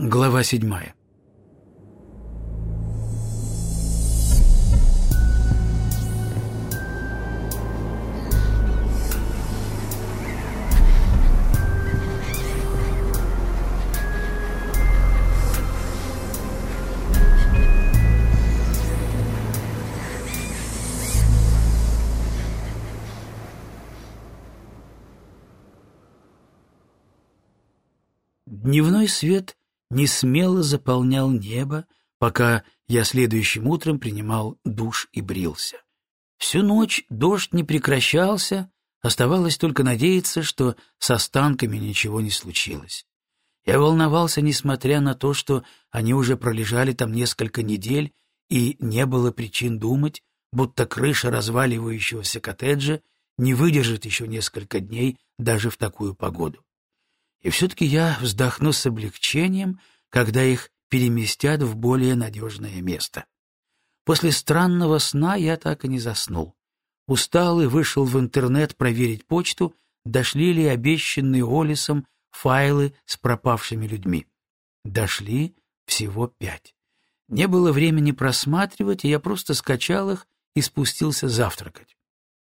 Глава седьмая. Дневной свет не смело заполнял небо, пока я следующим утром принимал душ и брился. Всю ночь дождь не прекращался, оставалось только надеяться, что с останками ничего не случилось. Я волновался, несмотря на то, что они уже пролежали там несколько недель, и не было причин думать, будто крыша разваливающегося коттеджа не выдержит еще несколько дней даже в такую погоду. И все-таки я вздохну с облегчением, когда их переместят в более надежное место. После странного сна я так и не заснул. Усталый вышел в интернет проверить почту, дошли ли обещанные Олисом файлы с пропавшими людьми. Дошли всего пять. Не было времени просматривать, и я просто скачал их и спустился завтракать.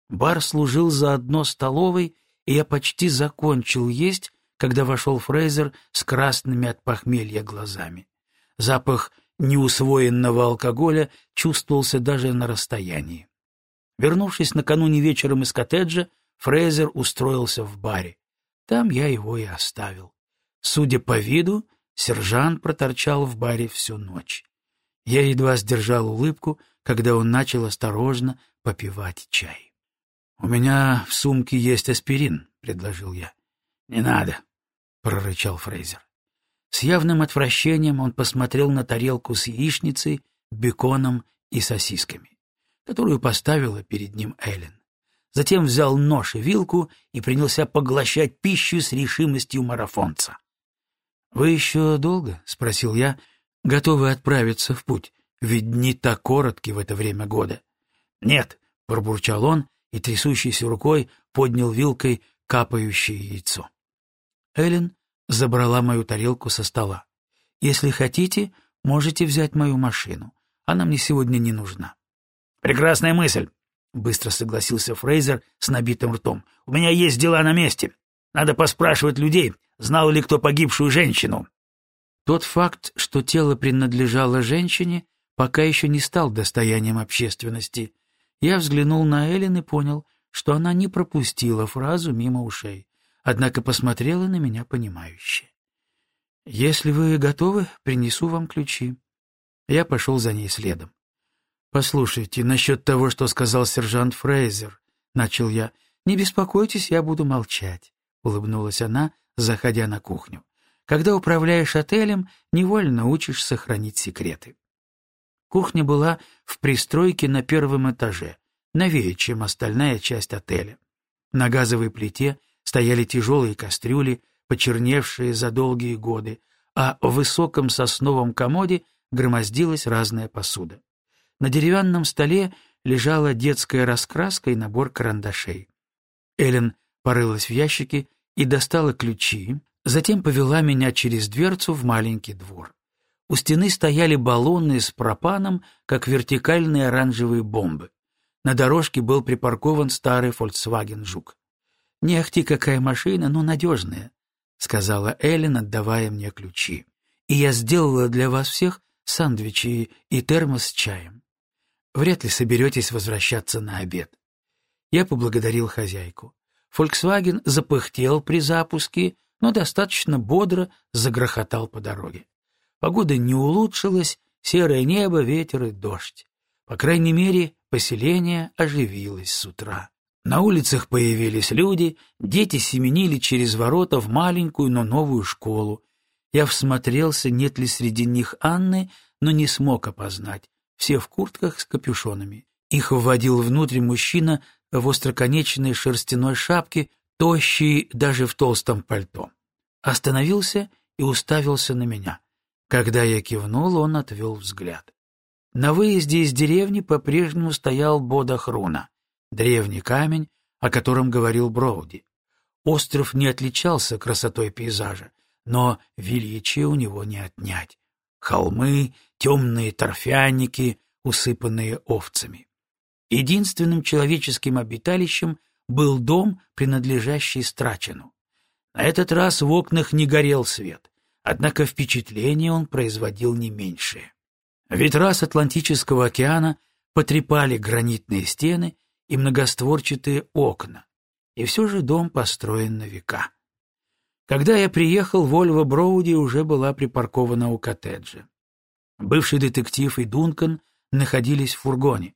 Бар служил заодно столовой, и я почти закончил есть, когда вошел Фрейзер с красными от похмелья глазами. Запах неусвоенного алкоголя чувствовался даже на расстоянии. Вернувшись накануне вечером из коттеджа, Фрейзер устроился в баре. Там я его и оставил. Судя по виду, сержант проторчал в баре всю ночь. Я едва сдержал улыбку, когда он начал осторожно попивать чай. — У меня в сумке есть аспирин, — предложил я. — Не надо, — прорычал Фрейзер. С явным отвращением он посмотрел на тарелку с яичницей, беконом и сосисками, которую поставила перед ним Эллен. Затем взял нож и вилку и принялся поглощать пищу с решимостью марафонца. — Вы еще долго? — спросил я. — Готовы отправиться в путь? Ведь дни так коротки в это время года. — Нет, — пробурчал он и трясущейся рукой поднял вилкой капающее яйцо. Эллен забрала мою тарелку со стола. «Если хотите, можете взять мою машину. Она мне сегодня не нужна». «Прекрасная мысль», — быстро согласился Фрейзер с набитым ртом. «У меня есть дела на месте. Надо поспрашивать людей, знал ли кто погибшую женщину». Тот факт, что тело принадлежало женщине, пока еще не стал достоянием общественности. Я взглянул на Эллен и понял, что она не пропустила фразу мимо ушей однако посмотрела на меня понимающе. «Если вы готовы, принесу вам ключи». Я пошел за ней следом. «Послушайте, насчет того, что сказал сержант Фрейзер», — начал я. «Не беспокойтесь, я буду молчать», — улыбнулась она, заходя на кухню. «Когда управляешь отелем, невольно учишься хранить секреты». Кухня была в пристройке на первом этаже, новее, чем остальная часть отеля. На газовой плите стояли тяжелые кастрюли, почерневшие за долгие годы, а в высоком сосновом комоде громоздилась разная посуда. На деревянном столе лежала детская раскраска и набор карандашей. Эллен порылась в ящике и достала ключи, затем повела меня через дверцу в маленький двор. У стены стояли баллоны с пропаном, как вертикальные оранжевые бомбы. На дорожке был припаркован старый Volkswagen Жук. «Не ахти какая машина, но надежная», — сказала Эллен, отдавая мне ключи. «И я сделала для вас всех сандвичи и термос с чаем. Вряд ли соберетесь возвращаться на обед». Я поблагодарил хозяйку. Volkswagen запыхтел при запуске, но достаточно бодро загрохотал по дороге. Погода не улучшилась, серое небо, ветер и дождь. По крайней мере, поселение оживилось с утра. На улицах появились люди, дети семенили через ворота в маленькую, но новую школу. Я всмотрелся, нет ли среди них Анны, но не смог опознать. Все в куртках с капюшонами. Их вводил внутрь мужчина в остроконечной шерстяной шапке, тощий даже в толстом пальто. Остановился и уставился на меня. Когда я кивнул, он отвел взгляд. На выезде из деревни по-прежнему стоял Бода Хруна древний камень, о котором говорил Броуди. Остров не отличался красотой пейзажа, но величие у него не отнять. Холмы, темные торфяники, усыпанные овцами. Единственным человеческим обиталищем был дом, принадлежащий Страчину. На этот раз в окнах не горел свет, однако впечатление он производил не меньшее. Ветра с Атлантического океана потрепали гранитные стены и многостворчатые окна, и все же дом построен на века. Когда я приехал, Вольво Броуди уже была припаркована у коттеджа. Бывший детектив и Дункан находились в фургоне.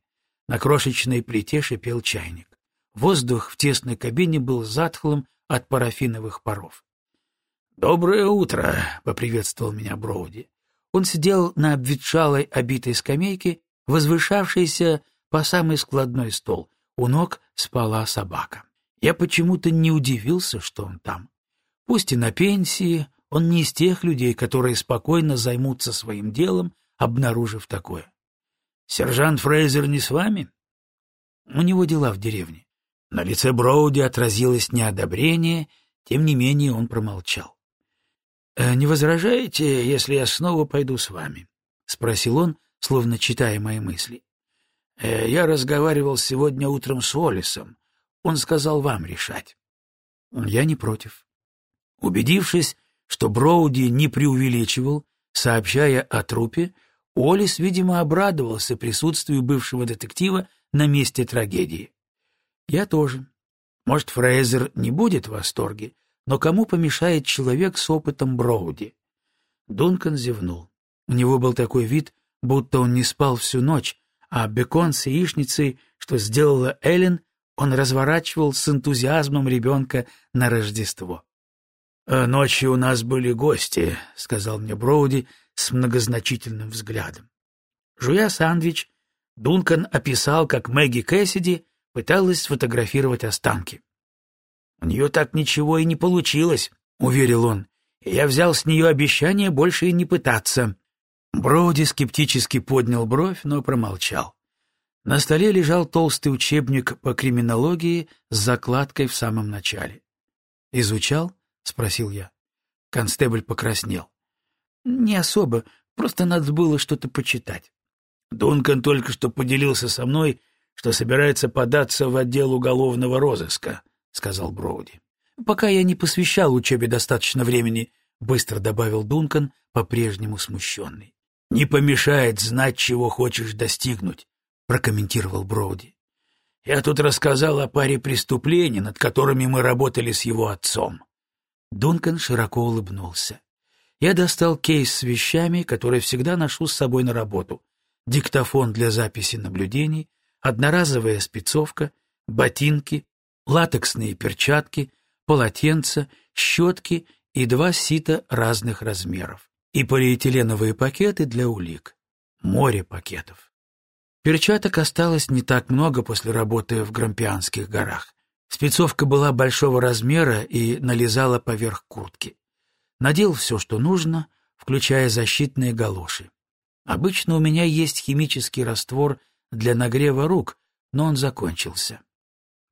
На крошечной плите шипел чайник. Воздух в тесной кабине был затхлым от парафиновых паров. «Доброе утро!» — поприветствовал меня Броуди. Он сидел на обветшалой обитой скамейке, возвышавшейся по самый складной стол. У ног спала собака. Я почему-то не удивился, что он там. Пусть и на пенсии, он не из тех людей, которые спокойно займутся своим делом, обнаружив такое. «Сержант Фрейзер не с вами?» У него дела в деревне. На лице Броуди отразилось неодобрение, тем не менее он промолчал. «Э, «Не возражаете, если я снова пойду с вами?» — спросил он, словно читая мои мысли. «Э, «Я разговаривал сегодня утром с Олисом. Он сказал вам решать». «Я не против». Убедившись, что Броуди не преувеличивал, сообщая о трупе, Олис, видимо, обрадовался присутствию бывшего детектива на месте трагедии. Я тоже. Может, Фрейзер не будет в восторге, но кому помешает человек с опытом Броуди? Дункан зевнул. У него был такой вид, будто он не спал всю ночь, а бекон с яичницей, что сделала Эллен, он разворачивал с энтузиазмом ребенка на Рождество. «Э, «Ночью у нас были гости», — сказал мне Броуди с многозначительным взглядом. Жуя сандвич, Дункан описал, как Мэгги Кэссиди пыталась сфотографировать останки. «У нее так ничего и не получилось», — уверил он. «Я взял с нее обещание больше и не пытаться». Броуди скептически поднял бровь, но промолчал. На столе лежал толстый учебник по криминологии с закладкой в самом начале. «Изучал?» — спросил я. Констебль покраснел. «Не особо, просто надо было что-то почитать». Дункан только что поделился со мной, что собирается податься в отдел уголовного розыска, — сказал Броуди. — Пока я не посвящал учебе достаточно времени, — быстро добавил Дункан, по-прежнему смущенный. — Не помешает знать, чего хочешь достигнуть, — прокомментировал Броуди. — Я тут рассказал о паре преступлений, над которыми мы работали с его отцом. Дункан широко улыбнулся. Я достал кейс с вещами, которые всегда ношу с собой на работу. Диктофон для записи наблюдений, одноразовая спецовка, ботинки, латексные перчатки, полотенца, щетки и два сита разных размеров. И полиэтиленовые пакеты для улик. Море пакетов. Перчаток осталось не так много после работы в Грампианских горах. Спецовка была большого размера и налезала поверх куртки. Надел все, что нужно, включая защитные галоши. Обычно у меня есть химический раствор для нагрева рук, но он закончился.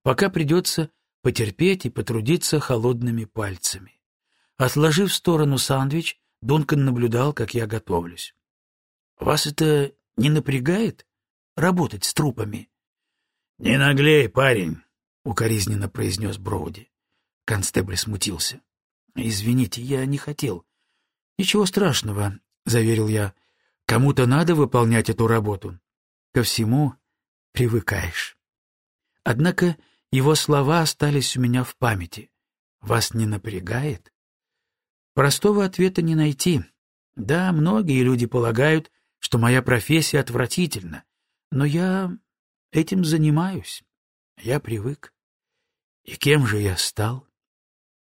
Пока придется потерпеть и потрудиться холодными пальцами. Отложив в сторону сандвич, Дункан наблюдал, как я готовлюсь. — Вас это не напрягает? Работать с трупами? — Не наглей, парень, — укоризненно произнес Броуди. Констебль смутился. — Извините, я не хотел. — Ничего страшного, — заверил я. — Кому-то надо выполнять эту работу. Ко всему привыкаешь. Однако его слова остались у меня в памяти. Вас не напрягает? Простого ответа не найти. Да, многие люди полагают, что моя профессия отвратительна, но я этим занимаюсь. Я привык. И кем же я стал?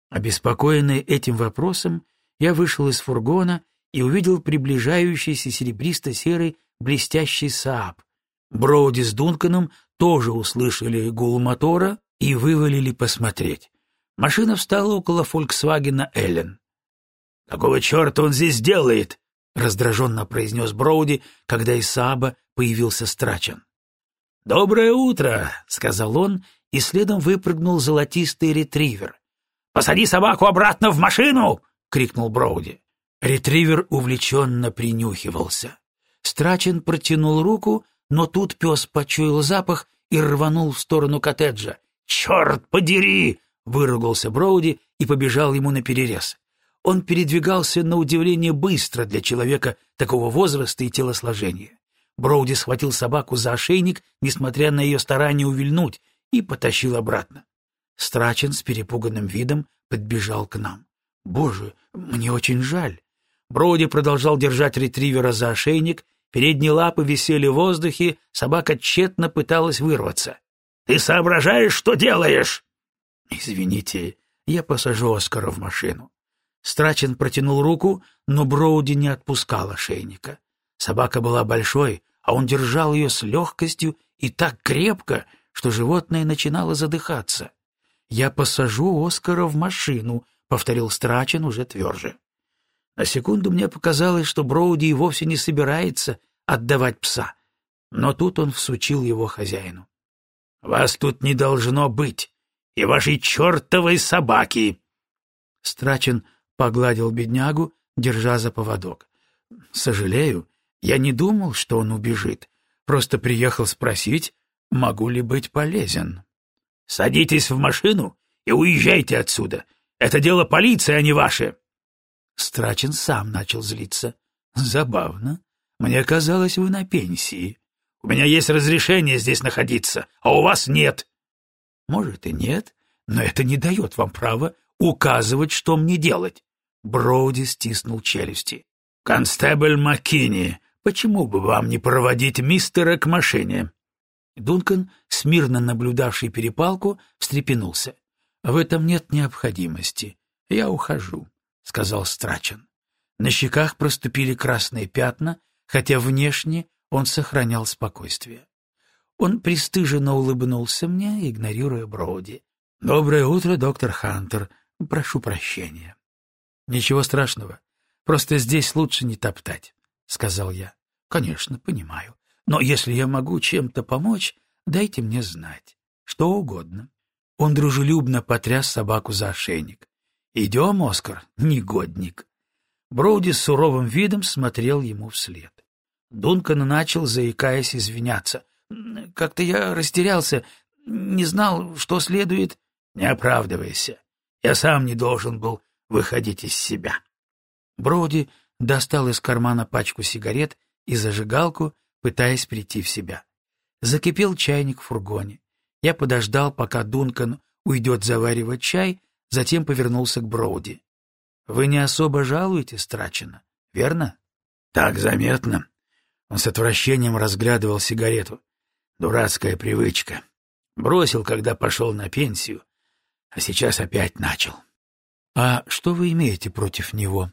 Обеспокоенный этим вопросом, я вышел из фургона и увидел приближающийся серебристо-серый блестящий Сааб. Броуди с Дунканом тоже услышали гул мотора и вывалили посмотреть. Машина встала около «Фольксвагена Эллен». «Какого черта он здесь делает?» — раздраженно произнес Броуди, когда из Сааба появился Страчен. «Доброе утро!» — сказал он, и следом выпрыгнул золотистый ретривер. «Посади собаку обратно в машину!» — крикнул Броуди. Ретривер увлеченно принюхивался. Страчен протянул руку, но тут пес почуял запах и рванул в сторону коттеджа. «Черт подери!» — выругался Броуди и побежал ему на перерез. Он передвигался на удивление быстро для человека такого возраста и телосложения. Броуди схватил собаку за ошейник, несмотря на ее старание увильнуть, и потащил обратно. Страчен с перепуганным видом подбежал к нам. «Боже, мне очень жаль». Броуди продолжал держать ретривера за ошейник, передние лапы висели в воздухе, собака тщетно пыталась вырваться. «Ты соображаешь, что делаешь?» «Извините, я посажу Оскара в машину». Страчен протянул руку, но Броуди не отпускал ошейника. Собака была большой, а он держал ее с легкостью и так крепко, что животное начинало задыхаться. «Я посажу Оскара в машину», — повторил Страчен уже тверже. На секунду мне показалось, что Броуди и вовсе не собирается отдавать пса, но тут он всучил его хозяину. «Вас тут не должно быть, и вашей чертовой собаки!» Страчен погладил беднягу, держа за поводок. «Сожалею, я не думал, что он убежит. Просто приехал спросить, могу ли быть полезен». «Садитесь в машину и уезжайте отсюда. Это дело полиции, а не ваше». Страчен сам начал злиться. «Забавно. Мне казалось, вы на пенсии. У меня есть разрешение здесь находиться, а у вас нет». «Может и нет, но это не дает вам права указывать, что мне делать». Броуди стиснул челюсти. «Констебль Маккини, почему бы вам не проводить мистера к машине?» Дункан, смирно наблюдавший перепалку, встрепенулся. «В этом нет необходимости. Я ухожу», — сказал Страчен. На щеках проступили красные пятна, хотя внешне он сохранял спокойствие. Он пристыженно улыбнулся мне, игнорируя Броуди. «Доброе утро, доктор Хантер. Прошу прощения». «Ничего страшного. Просто здесь лучше не топтать», — сказал я. «Конечно, понимаю. Но если я могу чем-то помочь, дайте мне знать. Что угодно. Он дружелюбно потряс собаку за ошейник. «Идем, Оскар, негодник». Броуди с суровым видом смотрел ему вслед. Дункан начал, заикаясь, извиняться. «Как-то я растерялся, не знал, что следует...» «Не оправдывайся. Я сам не должен был выходить из себя». Броуди достал из кармана пачку сигарет и зажигалку пытаясь прийти в себя. Закипел чайник в фургоне. Я подождал, пока Дункан уйдет заваривать чай, затем повернулся к Броуди. — Вы не особо жалуете Страчина, верно? — Так заметно. Он с отвращением разглядывал сигарету. Дурацкая привычка. Бросил, когда пошел на пенсию, а сейчас опять начал. — А что вы имеете против него?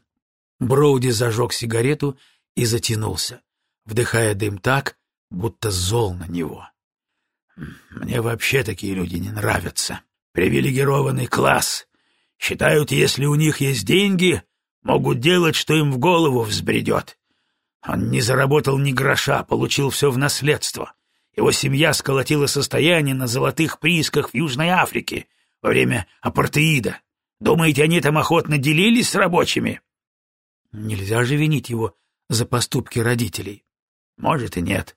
Броуди зажег сигарету и затянулся вдыхая дым так, будто зол на него. «Мне вообще такие люди не нравятся. Привилегированный класс. Считают, если у них есть деньги, могут делать, что им в голову взбредет. Он не заработал ни гроша, получил все в наследство. Его семья сколотила состояние на золотых приисках в Южной Африке во время апартеида. Думаете, они там охотно делились с рабочими? Нельзя же винить его за поступки родителей. Может и нет.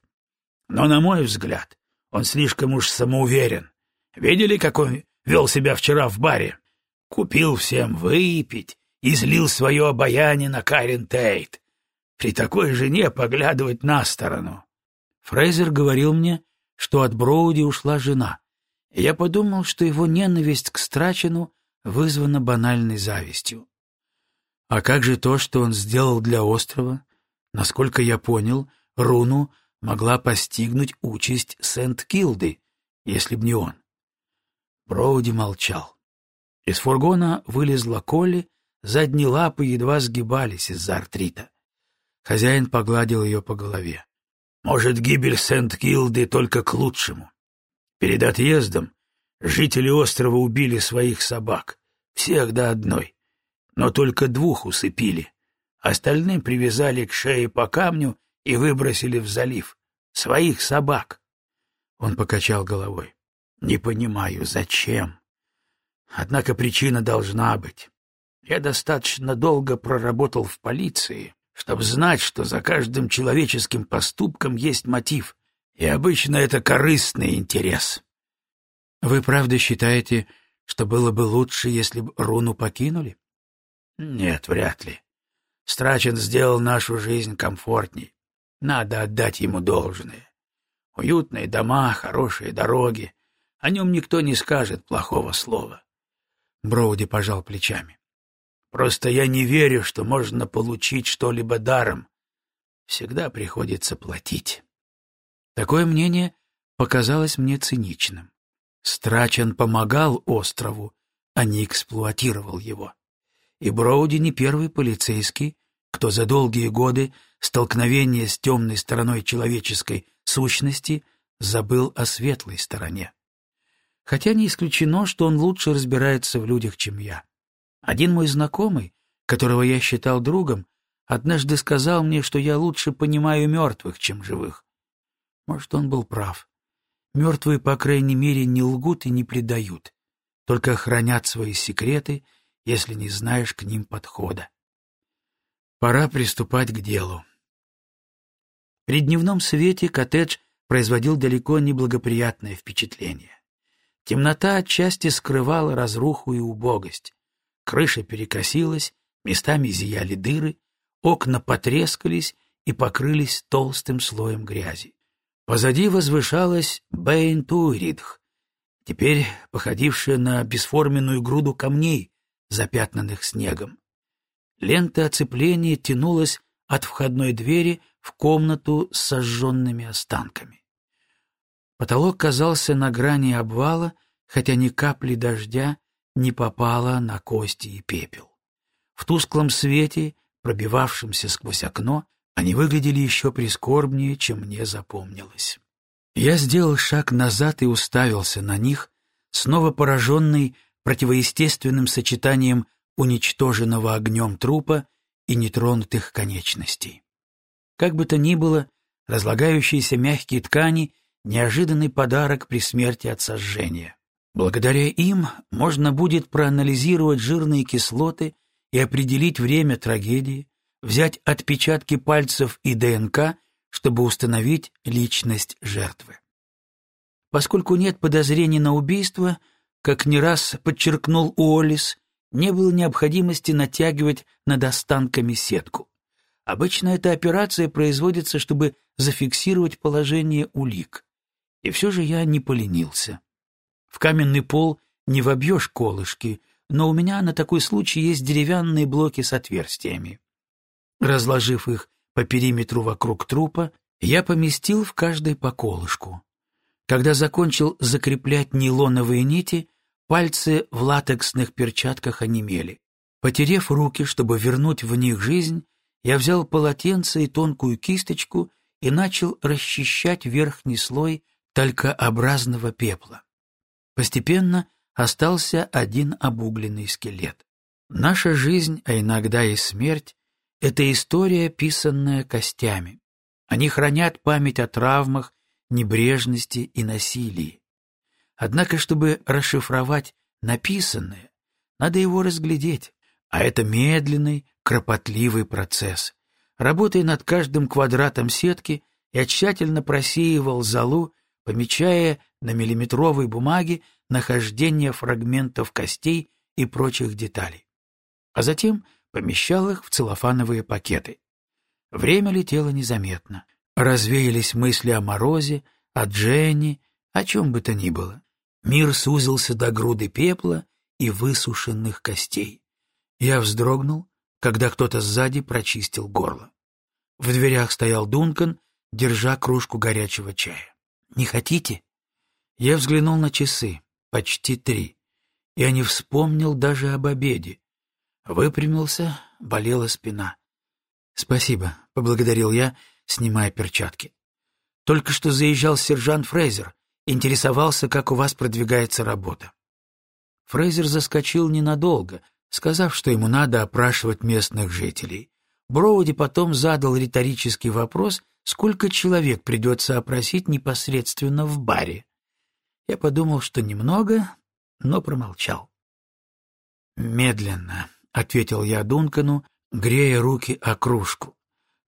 Но, на мой взгляд, он слишком уж самоуверен. Видели, как он вел себя вчера в баре? Купил всем выпить и злил свое обаяние на Карен Тейт. При такой жене поглядывать на сторону. Фрейзер говорил мне, что от Броуди ушла жена, я подумал, что его ненависть к Страчину вызвана банальной завистью. А как же то, что он сделал для острова? Насколько я понял, Руну могла постигнуть участь Сент-Килды, если б не он. Броуди молчал. Из фургона вылезла Колли, задние лапы едва сгибались из-за артрита. Хозяин погладил ее по голове. «Может, гибель Сент-Килды только к лучшему. Перед отъездом жители острова убили своих собак, всех до одной, но только двух усыпили. Остальным привязали к шее по камню и выбросили в залив. Своих собак. Он покачал головой. Не понимаю, зачем. Однако причина должна быть. Я достаточно долго проработал в полиции, чтобы знать, что за каждым человеческим поступком есть мотив, и обычно это корыстный интерес. Вы правда считаете, что было бы лучше, если бы руну покинули? Нет, вряд ли. Страчен сделал нашу жизнь комфортней. Надо отдать ему должное. Уютные дома, хорошие дороги. О нем никто не скажет плохого слова. Броуди пожал плечами. Просто я не верю, что можно получить что-либо даром. Всегда приходится платить. Такое мнение показалось мне циничным. Страчен помогал острову, а не эксплуатировал его. И Броуди не первый полицейский, кто за долгие годы столкновения с темной стороной человеческой сущности забыл о светлой стороне. Хотя не исключено, что он лучше разбирается в людях, чем я. Один мой знакомый, которого я считал другом, однажды сказал мне, что я лучше понимаю мертвых, чем живых. Может, он был прав. Мертвые, по крайней мере, не лгут и не предают, только хранят свои секреты, если не знаешь к ним подхода. Пора приступать к делу. При дневном свете коттедж производил далеко не благоприятное впечатление. Темнота отчасти скрывала разруху и убогость. Крыша перекосилась, местами зияли дыры, окна потрескались и покрылись толстым слоем грязи. Позади возвышалась Бейн-Туиридх, теперь походившая на бесформенную груду камней, запятнанных снегом. Лента оцепления тянулась от входной двери в комнату с сожженными останками. Потолок казался на грани обвала, хотя ни капли дождя не попала на кости и пепел. В тусклом свете, пробивавшемся сквозь окно, они выглядели еще прискорбнее, чем мне запомнилось. Я сделал шаг назад и уставился на них, снова пораженный противоестественным сочетанием уничтоженного огнем трупа и нетронутых конечностей. Как бы то ни было, разлагающиеся мягкие ткани — неожиданный подарок при смерти от сожжения. Благодаря им можно будет проанализировать жирные кислоты и определить время трагедии, взять отпечатки пальцев и ДНК, чтобы установить личность жертвы. Поскольку нет подозрений на убийство, как не раз подчеркнул Уоллис, не было необходимости натягивать над останками сетку. Обычно эта операция производится, чтобы зафиксировать положение улик. И все же я не поленился. В каменный пол не вобьешь колышки, но у меня на такой случай есть деревянные блоки с отверстиями. Разложив их по периметру вокруг трупа, я поместил в каждой по колышку. Когда закончил закреплять нейлоновые нити, пальцы в латексных перчатках онемели. Потерев руки, чтобы вернуть в них жизнь, я взял полотенце и тонкую кисточку и начал расчищать верхний слой талькообразного пепла. Постепенно остался один обугленный скелет. Наша жизнь, а иногда и смерть, — это история, писанная костями. Они хранят память о травмах, небрежности и насилии. Однако, чтобы расшифровать написанное, надо его разглядеть, а это медленный, кропотливый процесс. Работая над каждым квадратом сетки, я тщательно просеивал залу, помечая на миллиметровой бумаге нахождение фрагментов костей и прочих деталей. А затем помещал их в целлофановые пакеты. Время летело незаметно. Развеялись мысли о морозе, о Дженни, о чем бы то ни было. Мир сузился до груды пепла и высушенных костей. Я вздрогнул, когда кто-то сзади прочистил горло. В дверях стоял Дункан, держа кружку горячего чая. «Не хотите?» Я взглянул на часы, почти три. Я не вспомнил даже об обеде. Выпрямился, болела спина. «Спасибо», — поблагодарил я, снимая перчатки. «Только что заезжал сержант Фрейзер, интересовался, как у вас продвигается работа». Фрейзер заскочил ненадолго, сказав, что ему надо опрашивать местных жителей. Броуди потом задал риторический вопрос, сколько человек придется опросить непосредственно в баре. Я подумал, что немного, но промолчал. Медленно, ответил я Дункану, грея руки о кружку.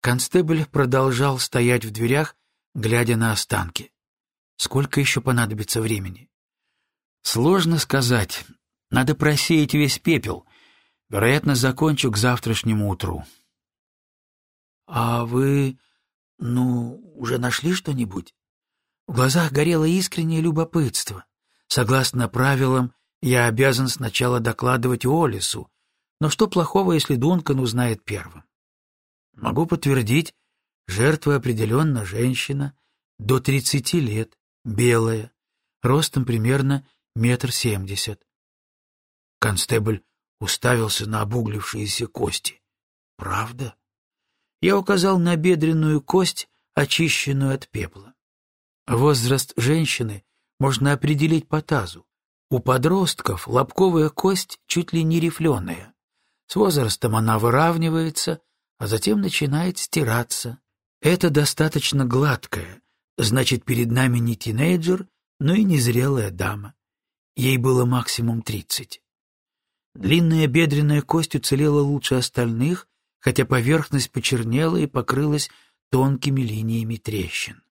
Констебль продолжал стоять в дверях, глядя на останки. Сколько еще понадобится времени? Сложно сказать. Надо просеять весь пепел. Вероятно, закончу к завтрашнему утру. А вы, ну, уже нашли что-нибудь? В глазах горело искреннее любопытство. Согласно правилам, я обязан сначала докладывать Олису, но что плохого, если Дункан узнает первым? Могу подтвердить, жертва определенно женщина, до тридцати лет, белая, ростом примерно метр семьдесят. Констебль уставился на обуглившиеся кости. «Правда?» Я указал на бедренную кость, очищенную от пепла. Возраст женщины можно определить по тазу. У подростков лобковая кость чуть ли не рифленая. С возрастом она выравнивается, а затем начинает стираться. Это достаточно гладкая, значит, перед нами не тинейджер, но и не зрелая дама. Ей было максимум тридцать. Длинная бедренная кость уцелела лучше остальных, хотя поверхность почернела и покрылась тонкими линиями трещин.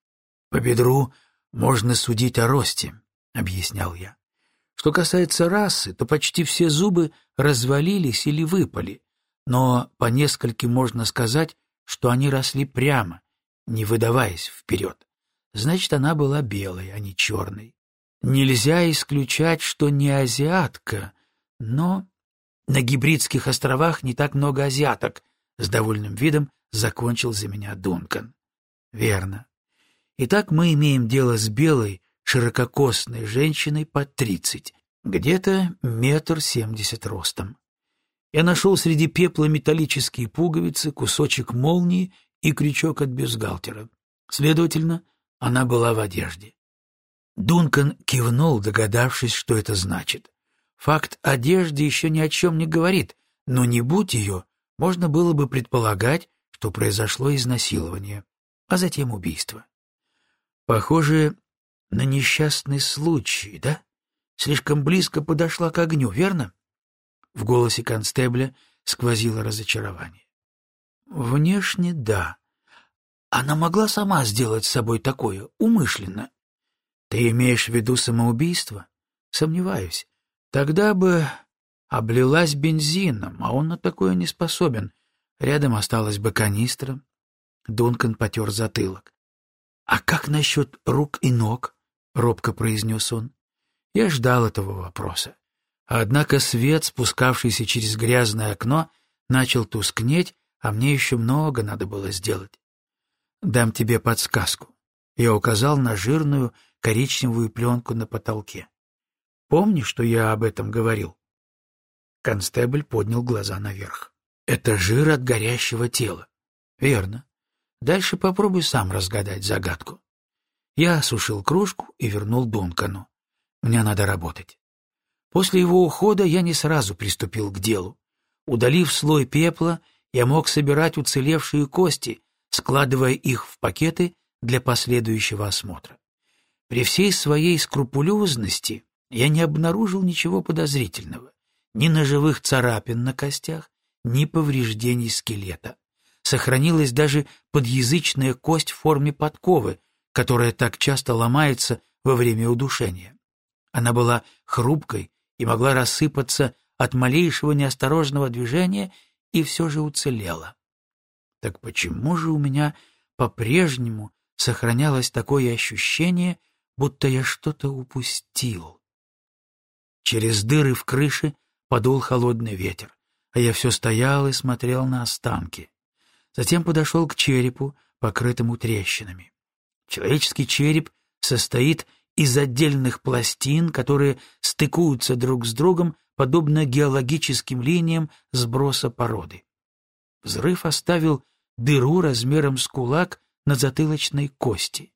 По бедру можно судить о росте, — объяснял я. Что касается расы, то почти все зубы развалились или выпали, но по нескольким можно сказать, что они росли прямо, не выдаваясь вперед. Значит, она была белой, а не черной. Нельзя исключать, что не азиатка, но на гибридских островах не так много азиаток, с довольным видом закончил за меня Дункан. Верно. Итак, мы имеем дело с белой, ширококосной женщиной под тридцать, где-то метр семьдесят ростом. Я нашел среди пепла металлические пуговицы, кусочек молнии и крючок от бюстгальтера. Следовательно, она была в одежде. Дункан кивнул, догадавшись, что это значит. Факт одежды еще ни о чем не говорит, но не будь ее, можно было бы предполагать, что произошло изнасилование, а затем убийство. Похоже на несчастный случай, да? Слишком близко подошла к огню, верно? В голосе констебля сквозило разочарование. Внешне да. Она могла сама сделать с собой такое, умышленно. Ты имеешь в виду самоубийство? Сомневаюсь. Тогда бы облилась бензином, а он на такое не способен. Рядом осталась бы канистра. Дункан потер затылок. «А как насчет рук и ног?» — робко произнес он. Я ждал этого вопроса. Однако свет, спускавшийся через грязное окно, начал тускнеть, а мне еще много надо было сделать. «Дам тебе подсказку». Я указал на жирную коричневую пленку на потолке. «Помнишь, что я об этом говорил?» Констебль поднял глаза наверх. «Это жир от горящего тела». «Верно. Дальше попробуй сам разгадать загадку. Я осушил кружку и вернул Дункану. Мне надо работать. После его ухода я не сразу приступил к делу. Удалив слой пепла, я мог собирать уцелевшие кости, складывая их в пакеты для последующего осмотра. При всей своей скрупулезности я не обнаружил ничего подозрительного, ни ножевых царапин на костях, ни повреждений скелета сохранилась даже подъязычная кость в форме подковы, которая так часто ломается во время удушения. Она была хрупкой и могла рассыпаться от малейшего неосторожного движения и все же уцелела. Так почему же у меня по-прежнему сохранялось такое ощущение, будто я что-то упустил? Через дыры в крыше подул холодный ветер, а я все стоял и смотрел на останки. Затем подошел к черепу, покрытому трещинами. Человеческий череп состоит из отдельных пластин, которые стыкуются друг с другом, подобно геологическим линиям сброса породы. Взрыв оставил дыру размером с кулак на затылочной кости.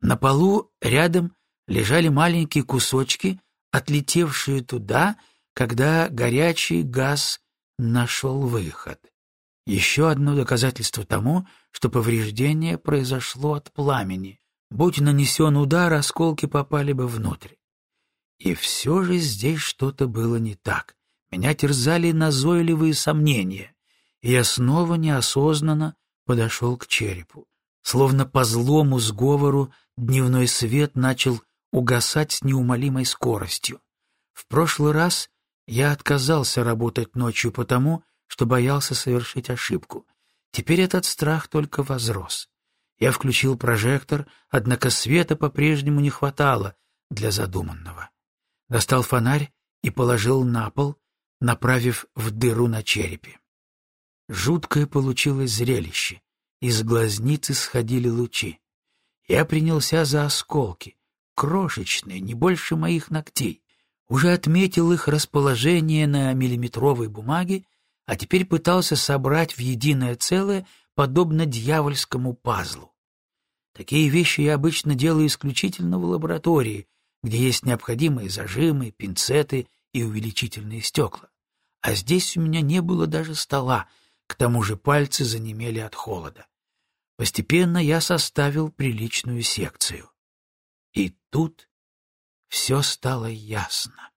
На полу рядом лежали маленькие кусочки, отлетевшие туда, когда горячий газ нашел выход. Еще одно доказательство тому, что повреждение произошло от пламени. Будь нанесен удар, осколки попали бы внутрь. И все же здесь что-то было не так. меня терзали назойливые сомнения, и я снова неосознанно подошел к черепу. Словно по злому сговору дневной свет начал угасать с неумолимой скоростью. В прошлый раз я отказался работать ночью потому, что боялся совершить ошибку. Теперь этот страх только возрос. Я включил прожектор, однако света по-прежнему не хватало для задуманного. Достал фонарь и положил на пол, направив в дыру на черепе. Жуткое получилось зрелище. Из глазницы сходили лучи. Я принялся за осколки, крошечные, не больше моих ногтей. Уже отметил их расположение на миллиметровой бумаге, а теперь пытался собрать в единое целое подобно дьявольскому пазлу. Такие вещи я обычно делаю исключительно в лаборатории, где есть необходимые зажимы, пинцеты и увеличительные стекла. А здесь у меня не было даже стола, к тому же пальцы занемели от холода. Постепенно я составил приличную секцию. И тут все стало ясно.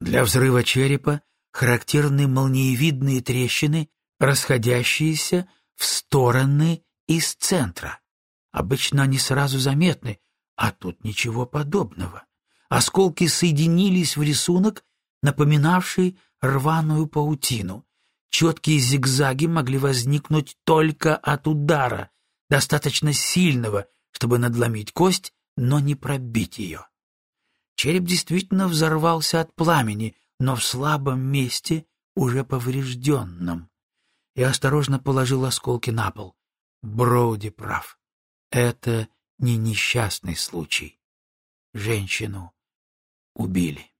Для взрыва черепа характерны молниевидные трещины, расходящиеся в стороны из центра. Обычно они сразу заметны, а тут ничего подобного. Осколки соединились в рисунок, напоминавший рваную паутину. Четкие зигзаги могли возникнуть только от удара, достаточно сильного, чтобы надломить кость, но не пробить ее. Череп действительно взорвался от пламени, но в слабом месте, уже поврежденном. Я осторожно положил осколки на пол. Броуди прав. Это не несчастный случай. Женщину убили.